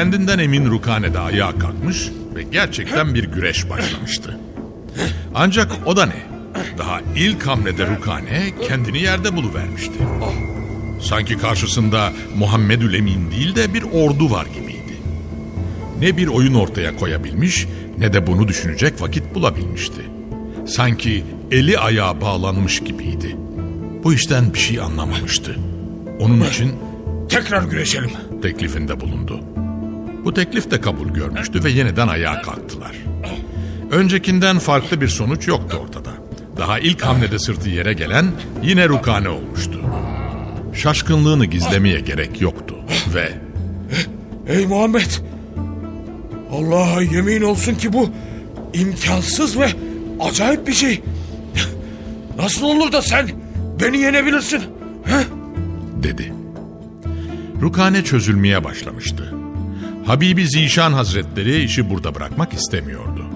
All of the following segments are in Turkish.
Kendinden emin Rukane de ayağa kalkmış ve gerçekten bir güreş başlamıştı. Ancak o da ne? Daha ilk hamlede Rukane kendini yerde buluvermişti. Sanki karşısında Muhammedül Emin değil de bir ordu var gibiydi. Ne bir oyun ortaya koyabilmiş ne de bunu düşünecek vakit bulabilmişti. Sanki eli ayağı bağlanmış gibiydi. Bu işten bir şey anlamamıştı. Onun için Tekrar güreşelim. teklifinde bulundu. Bu teklif de kabul görmüştü ve yeniden ayağa kalktılar. Öncekinden farklı bir sonuç yoktu ortada. Daha ilk hamlede sırtı yere gelen yine Rukane olmuştu. Şaşkınlığını gizlemeye gerek yoktu ve Ey Muhammed! Allah'a yemin olsun ki bu imkansız ve acayip bir şey. Nasıl olur da sen beni yenebilirsin? He? dedi. Rukane çözülmeye başlamıştı. Habibi Zişan Hazretleri işi burada bırakmak istemiyordu.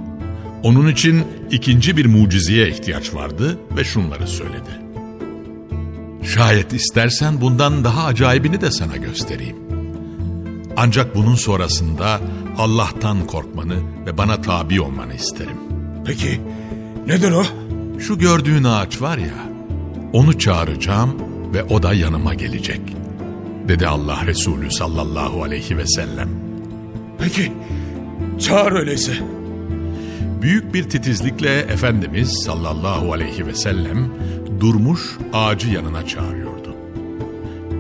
Onun için ikinci bir mucizeye ihtiyaç vardı ve şunları söyledi. Şayet istersen bundan daha acayibini de sana göstereyim. Ancak bunun sonrasında Allah'tan korkmanı ve bana tabi olmanı isterim. Peki nedir o? Şu gördüğün ağaç var ya, onu çağıracağım ve o da yanıma gelecek. Dedi Allah Resulü sallallahu aleyhi ve sellem. Peki çağır öyleyse. Büyük bir titizlikle Efendimiz sallallahu aleyhi ve sellem durmuş ağacı yanına çağırıyordu.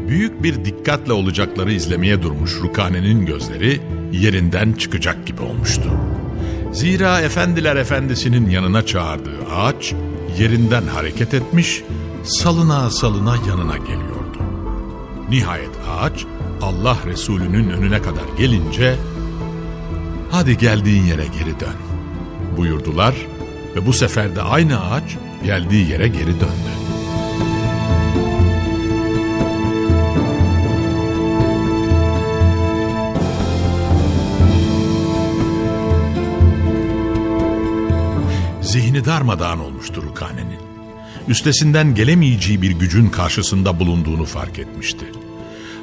Büyük bir dikkatle olacakları izlemeye durmuş Rukane'nin gözleri yerinden çıkacak gibi olmuştu. Zira Efendiler Efendisi'nin yanına çağırdığı ağaç yerinden hareket etmiş, salına salına yanına geliyordu. Nihayet ağaç Allah Resulü'nün önüne kadar gelince hadi geldiğin yere geri dön buyurdular ve bu sefer de aynı ağaç geldiği yere geri döndü. Zihni darmadağın olmuştu Rukane'nin. Üstesinden gelemeyeceği bir gücün karşısında bulunduğunu fark etmişti.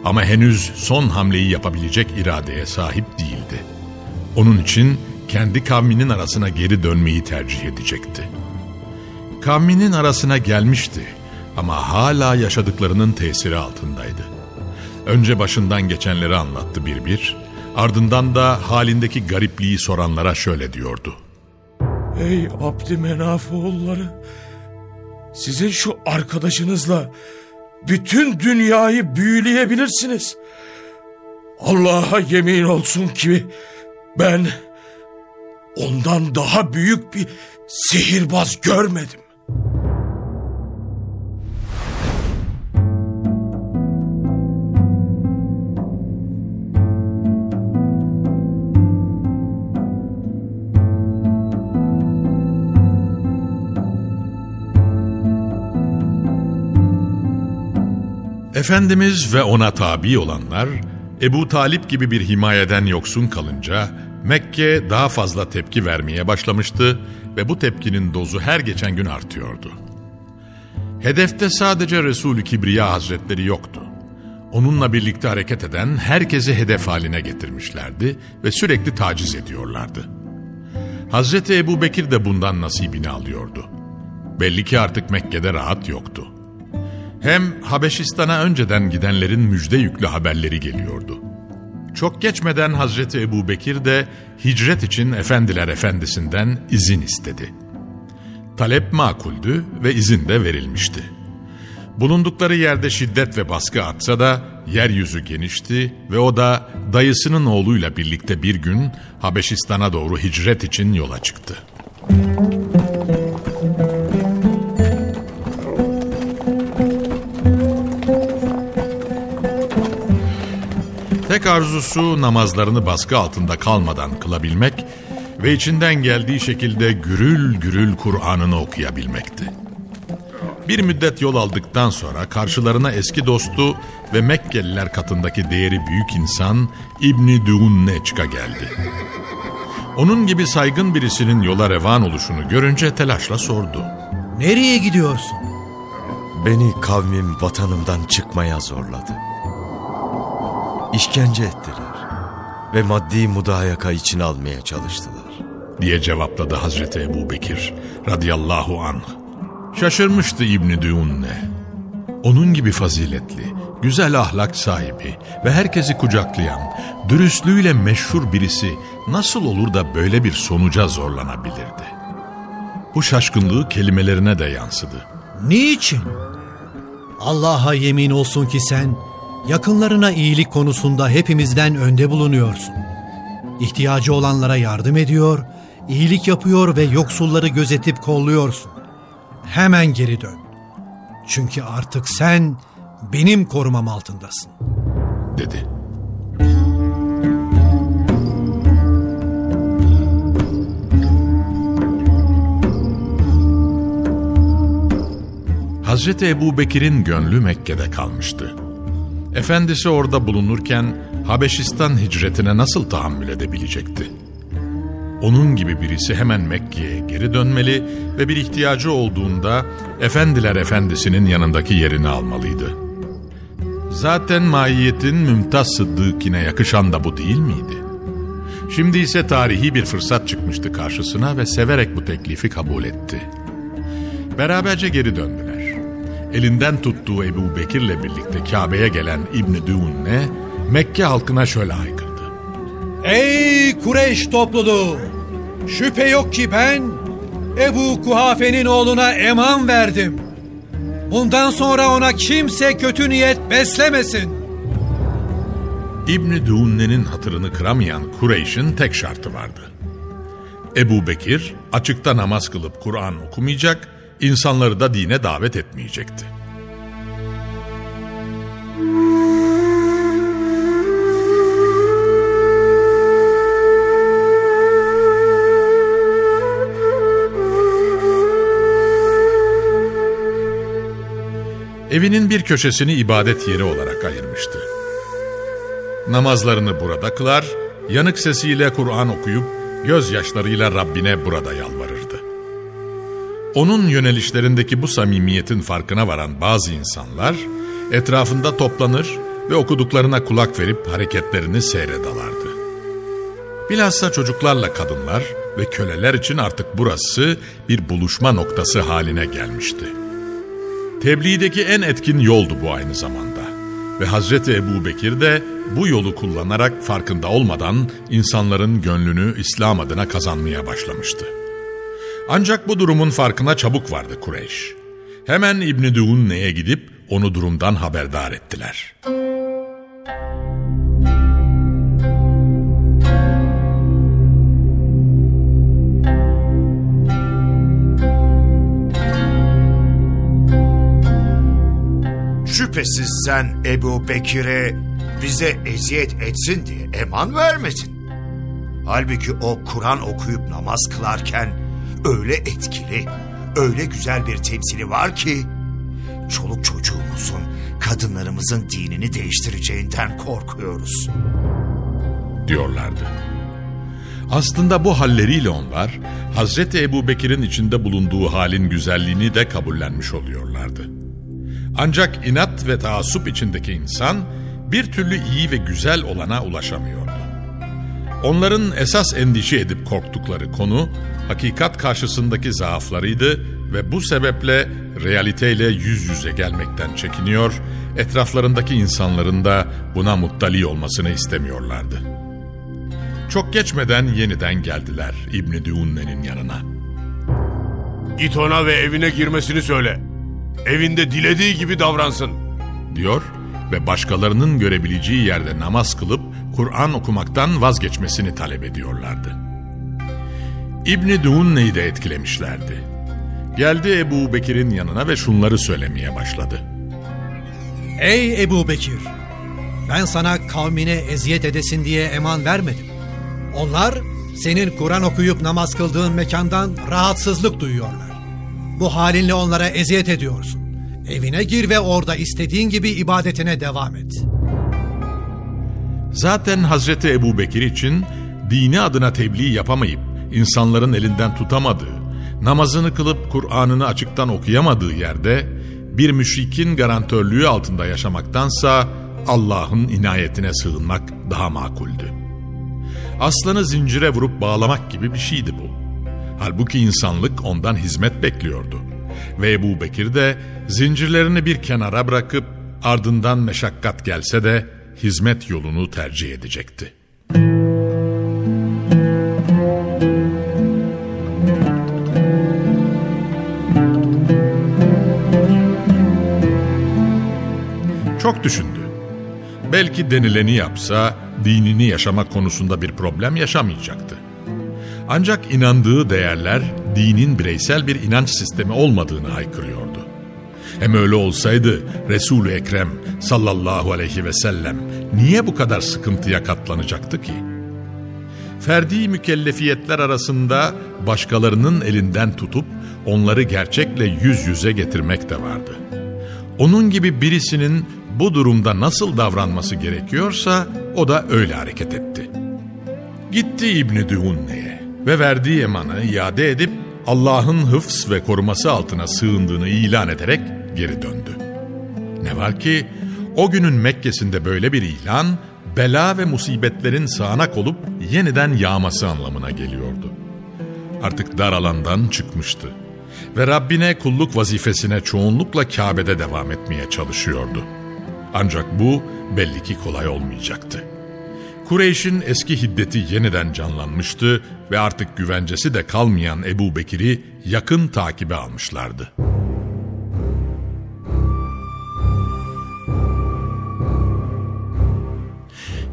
Ama henüz son hamleyi yapabilecek iradeye sahip değildi. Onun için kendi kavminin arasına geri dönmeyi tercih edecekti. Kavminin arasına gelmişti ama hala yaşadıklarının tesiri altındaydı. Önce başından geçenleri anlattı bir bir, ardından da halindeki garipliği soranlara şöyle diyordu. Ey Abdümenaf oğulları! Sizin şu arkadaşınızla bütün dünyayı büyüleyebilirsiniz. Allah'a yemin olsun ki ben ondan daha büyük bir sihirbaz görmedim. Efendimiz ve ona tabi olanlar Ebu Talip gibi bir himayeden yoksun kalınca Mekke daha fazla tepki vermeye başlamıştı ve bu tepkinin dozu her geçen gün artıyordu. Hedefte sadece Resulü Kibriya Hazretleri yoktu. Onunla birlikte hareket eden herkesi hedef haline getirmişlerdi ve sürekli taciz ediyorlardı. Hazreti Ebu Bekir de bundan nasibini alıyordu. Belli ki artık Mekke'de rahat yoktu. Hem Habeşistan'a önceden gidenlerin müjde yüklü haberleri geliyordu. Çok geçmeden Hazreti Ebu Bekir de hicret için Efendiler Efendisi'nden izin istedi. Talep makuldü ve izin de verilmişti. Bulundukları yerde şiddet ve baskı atsa da yeryüzü genişti ve o da dayısının oğluyla birlikte bir gün Habeşistan'a doğru hicret için yola çıktı. Tek arzusu namazlarını baskı altında kalmadan kılabilmek ve içinden geldiği şekilde gürül gürül Kur'an'ını okuyabilmekti. Bir müddet yol aldıktan sonra karşılarına eski dostu ve Mekkeliler katındaki değeri büyük insan İbni Dunneçka geldi. Onun gibi saygın birisinin yola revan oluşunu görünce telaşla sordu. Nereye gidiyorsun? Beni kavmim vatanımdan çıkmaya zorladı. İşkence ettiler ve maddi mudayaka için almaya çalıştılar. Diye cevapladı Hazreti Ebu Bekir radıyallahu anh. Şaşırmıştı İbni Düğünne. Onun gibi faziletli, güzel ahlak sahibi ve herkesi kucaklayan, dürüstlüğüyle meşhur birisi nasıl olur da böyle bir sonuca zorlanabilirdi? Bu şaşkınlığı kelimelerine de yansıdı. Niçin? Allah'a yemin olsun ki sen yakınlarına iyilik konusunda hepimizden önde bulunuyorsun. İhtiyacı olanlara yardım ediyor, iyilik yapıyor ve yoksulları gözetip kolluyorsun. Hemen geri dön. Çünkü artık sen benim korumam altındasın. Dedi. Hazreti Ebu Bekir'in gönlü Mekke'de kalmıştı. Efendisi orada bulunurken Habeşistan hicretine nasıl tahammül edebilecekti? Onun gibi birisi hemen Mekke'ye geri dönmeli ve bir ihtiyacı olduğunda Efendiler Efendisi'nin yanındaki yerini almalıydı. Zaten maiyetin Mümtaz Sıddık'ine yakışan da bu değil miydi? Şimdi ise tarihi bir fırsat çıkmıştı karşısına ve severek bu teklifi kabul etti. Beraberce geri döndüler. Elinden tuttuğu Ebu Bekir'le birlikte Kabe'ye gelen İbni Düğün'le Mekke halkına şöyle haykırdı. Ey Kureyş topluluğu! Şüphe yok ki ben Ebu Kuhafe'nin oğluna eman verdim. Bundan sonra ona kimse kötü niyet beslemesin. İbni Düğünne'nin hatırını kıramayan Kureyş'in tek şartı vardı. Ebu Bekir açıkta namaz kılıp Kur'an okumayacak, insanları da dine davet etmeyecekti. Evinin bir köşesini ibadet yeri olarak ayırmıştı. Namazlarını burada kılar, yanık sesiyle Kur'an okuyup gözyaşlarıyla Rabbine burada yalvarırdı. Onun yönelişlerindeki bu samimiyetin farkına varan bazı insanlar etrafında toplanır ve okuduklarına kulak verip hareketlerini seyredalardı. Bilhassa çocuklarla kadınlar ve köleler için artık burası bir buluşma noktası haline gelmişti. Tebliğdeki en etkin yoldu bu aynı zamanda. Ve Hazreti Ebu Bekir de bu yolu kullanarak farkında olmadan insanların gönlünü İslam adına kazanmaya başlamıştı. Ancak bu durumun farkına çabuk vardı Kureyş. Hemen İbni Düğünne'ye gidip onu durumdan haberdar ettiler. Şüphesiz sen Ebu Bekir'e bize eziyet etsin diye eman vermedin. Halbuki o Kur'an okuyup namaz kılarken öyle etkili, öyle güzel bir temsili var ki çoluk çocuğumuzun kadınlarımızın dinini değiştireceğinden korkuyoruz. diyorlardı. Aslında bu halleriyle onlar Hazreti Ebu Bekir'in içinde bulunduğu halin güzelliğini de kabullenmiş oluyorlardı. Ancak inat ve taassup içindeki insan bir türlü iyi ve güzel olana ulaşamıyordu. Onların esas endişe edip korktukları konu hakikat karşısındaki zaaflarıydı ve bu sebeple realiteyle yüz yüze gelmekten çekiniyor, etraflarındaki insanların da buna muttali olmasını istemiyorlardı. Çok geçmeden yeniden geldiler İbni Düunne'nin yanına. Git ona ve evine girmesini söyle. Evinde dilediği gibi davransın. diyor ve başkalarının görebileceği yerde namaz kılıp Kur'an okumaktan vazgeçmesini talep ediyorlardı. İbni Duunne'yi de etkilemişlerdi. Geldi Ebu Bekir'in yanına ve şunları söylemeye başladı. Ey Ebu Bekir! Ben sana kavmine eziyet edesin diye eman vermedim. Onlar senin Kur'an okuyup namaz kıldığın mekandan rahatsızlık duyuyorlar. Bu halinle onlara eziyet ediyorsun. Evine gir ve orada istediğin gibi ibadetine devam et. Zaten Hazreti Ebu Bekir için dini adına tebliğ yapamayıp insanların elinden tutamadığı, namazını kılıp Kur'an'ını açıktan okuyamadığı yerde bir müşrikin garantörlüğü altında yaşamaktansa Allah'ın inayetine sığınmak daha makuldü. Aslanı zincire vurup bağlamak gibi bir şeydi bu. Halbuki insanlık ondan hizmet bekliyordu. Ve Ebu Bekir de zincirlerini bir kenara bırakıp ardından meşakkat gelse de hizmet yolunu tercih edecekti. Çok düşündü. Belki denileni yapsa dinini yaşamak konusunda bir problem yaşamayacaktı. Ancak inandığı değerler dinin bireysel bir inanç sistemi olmadığını haykırıyordu. Hem öyle olsaydı Resul-i Ekrem sallallahu aleyhi ve sellem niye bu kadar sıkıntıya katlanacaktı ki? Ferdi mükellefiyetler arasında başkalarının elinden tutup onları gerçekle yüz yüze getirmek de vardı. Onun gibi birisinin bu durumda nasıl davranması gerekiyorsa o da öyle hareket etti. Gitti İbni Dühunne'ye ve verdiği emanı iade edip Allah'ın hıfz ve koruması altına sığındığını ilan ederek geri döndü. Ne var ki o günün Mekke'sinde böyle bir ilan bela ve musibetlerin sağanak olup yeniden yağması anlamına geliyordu. Artık dar alandan çıkmıştı ve Rabbine kulluk vazifesine çoğunlukla Kabe'de devam etmeye çalışıyordu. Ancak bu belli ki kolay olmayacaktı. Kureyş'in eski hiddeti yeniden canlanmıştı ve artık güvencesi de kalmayan Ebu Bekir'i yakın takibe almışlardı.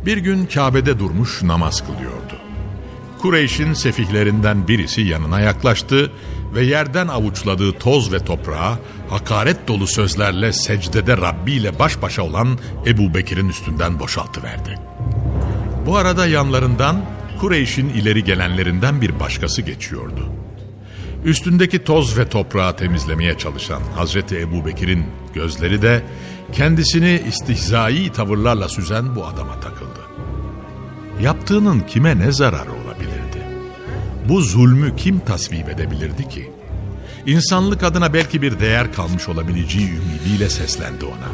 Bir gün Kabe'de durmuş namaz kılıyordu. Kureyş'in sefihlerinden birisi yanına yaklaştı ve yerden avuçladığı toz ve toprağa hakaret dolu sözlerle secdede Rabbi ile baş başa olan Ebu Bekir'in üstünden boşaltıverdi. Bu arada yanlarından Kureyş'in ileri gelenlerinden bir başkası geçiyordu. Üstündeki toz ve toprağı temizlemeye çalışan Hazreti Ebu Bekir'in gözleri de kendisini istihzai tavırlarla süzen bu adama takıldı. Yaptığının kime ne zararı olabilirdi? Bu zulmü kim tasvip edebilirdi ki? İnsanlık adına belki bir değer kalmış olabileceği ümidiyle seslendi ona.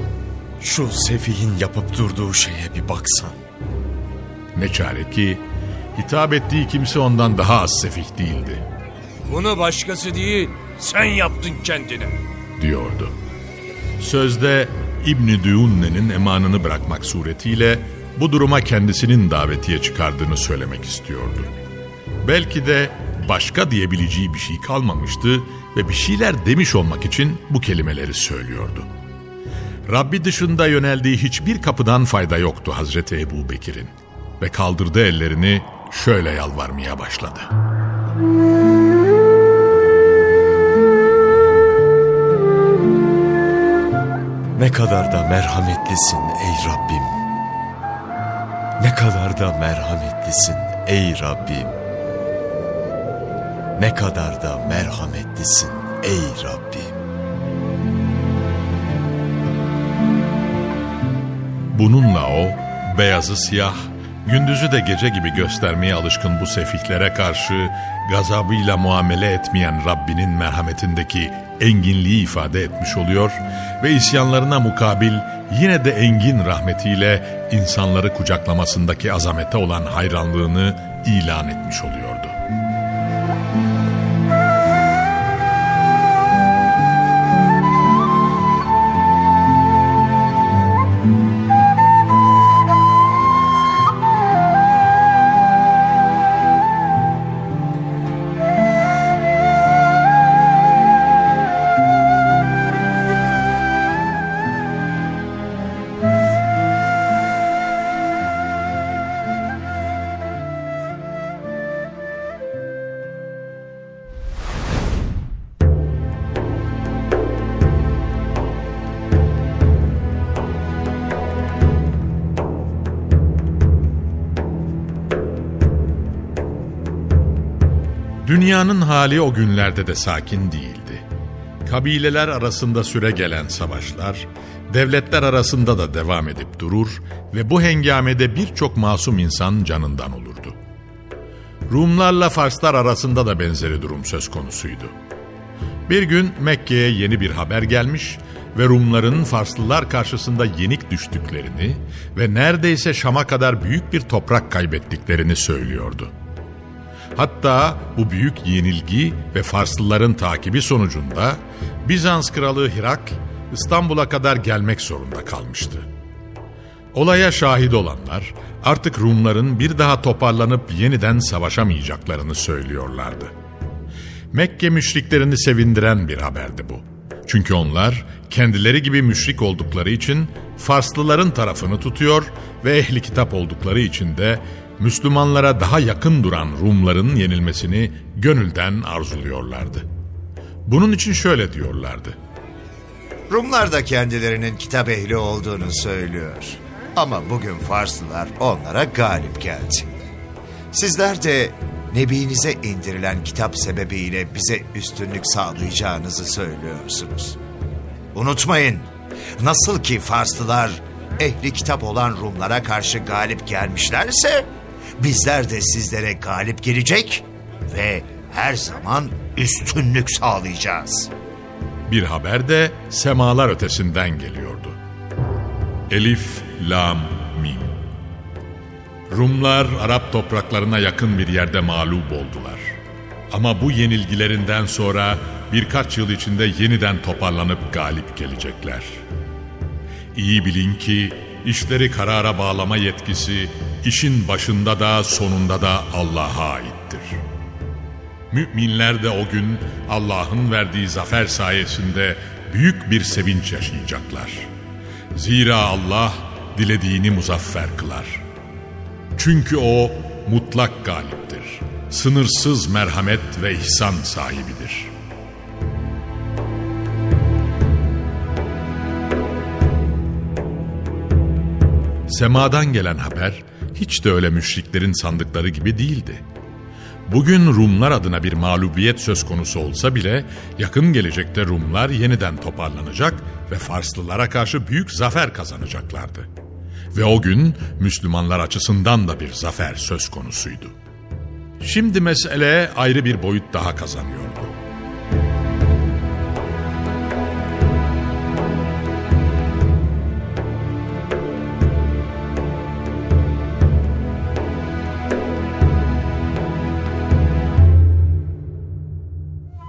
Şu sefihin yapıp durduğu şeye bir baksan. Ne çare ki hitap ettiği kimse ondan daha az sefih değildi Bunu başkası değil, sen yaptın kendine. diyordu. Sözde İbni Düunne'nin emanını bırakmak suretiyle bu duruma kendisinin davetiye çıkardığını söylemek istiyordu. Belki de başka diyebileceği bir şey kalmamıştı ve bir şeyler demiş olmak için bu kelimeleri söylüyordu. Rabbi dışında yöneldiği hiçbir kapıdan fayda yoktu Hazreti Ebu Bekir'in ve kaldırdı ellerini şöyle yalvarmaya başladı. Ne kadar da merhametlisin ey Rabbim. Ne kadar da merhametlisin ey Rabbim. Ne kadar da merhametlisin ey Rabbim. Bununla o, beyazı siyah, gündüzü de gece gibi göstermeye alışkın bu sefihlere karşı gazabıyla muamele etmeyen Rabbinin merhametindeki enginliği ifade etmiş oluyor ve isyanlarına mukabil yine de engin rahmetiyle insanları kucaklamasındaki azamete olan hayranlığını ilan etmiş oluyordu. Dünyanın hali o günlerde de sakin değildi. Kabileler arasında süre gelen savaşlar, devletler arasında da devam edip durur ve bu hengamede birçok masum insan canından olurdu. Rumlarla Farslar arasında da benzeri durum söz konusuydu. Bir gün Mekke'ye yeni bir haber gelmiş ve Rumların Farslılar karşısında yenik düştüklerini ve neredeyse Şam'a kadar büyük bir toprak kaybettiklerini söylüyordu. Hatta bu büyük yenilgi ve Farslıların takibi sonucunda Bizans kralı Hirak İstanbul'a kadar gelmek zorunda kalmıştı. Olaya şahit olanlar artık Rumların bir daha toparlanıp yeniden savaşamayacaklarını söylüyorlardı. Mekke müşriklerini sevindiren bir haberdi bu. Çünkü onlar kendileri gibi müşrik oldukları için Farslıların tarafını tutuyor ve ehli kitap oldukları için de Müslümanlara daha yakın duran Rumların yenilmesini gönülden arzuluyorlardı. Bunun için şöyle diyorlardı. Rumlar da kendilerinin kitap ehli olduğunu söylüyor. Ama bugün Farslılar onlara galip geldi. Sizler de Nebinize indirilen kitap sebebiyle bize üstünlük sağlayacağınızı söylüyorsunuz. Unutmayın, nasıl ki Farslılar ehli kitap olan Rumlara karşı galip gelmişlerse, bizler de sizlere galip gelecek ve her zaman üstünlük sağlayacağız. Bir haber de semalar ötesinden geliyordu. Elif, Lam, Mim. Rumlar Arap topraklarına yakın bir yerde mağlup oldular. Ama bu yenilgilerinden sonra birkaç yıl içinde yeniden toparlanıp galip gelecekler. İyi bilin ki işleri karara bağlama yetkisi işin başında da sonunda da Allah'a aittir. Müminler de o gün Allah'ın verdiği zafer sayesinde büyük bir sevinç yaşayacaklar. Zira Allah dilediğini muzaffer kılar.'' Çünkü o mutlak galiptir. Sınırsız merhamet ve ihsan sahibidir. Semadan gelen haber hiç de öyle müşriklerin sandıkları gibi değildi. Bugün Rumlar adına bir mağlubiyet söz konusu olsa bile yakın gelecekte Rumlar yeniden toparlanacak ve Farslılara karşı büyük zafer kazanacaklardı. Ve o gün Müslümanlar açısından da bir zafer söz konusuydu. Şimdi mesele ayrı bir boyut daha kazanıyordu.